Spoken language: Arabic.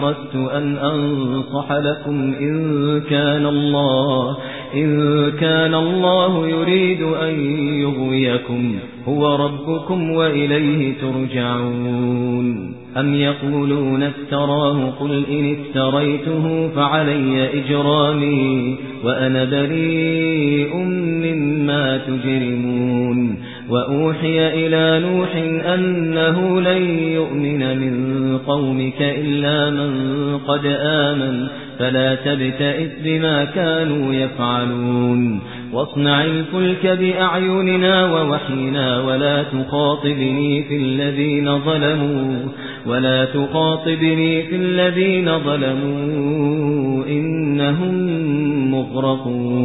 أردت أن أنصح لكم إن كان الله إن كان الله يريد أن يغويكم هو ربكم وإليه ترجعون. أم يقولون افتراه؟ قل إن افتريته فعلي إجرامي وأنا بريء مما تجرمون. وأوحي إلى نوح أنه لن يؤمن قومك إلا من قد آمن فلا تبتئس بما كانوا يفعلون. واصنع الفلك بأعيننا ووحينا ولا تخاطبني في الذين ظلموا ولا تخاطبني في الذين ظلموا إنهم مغرقون.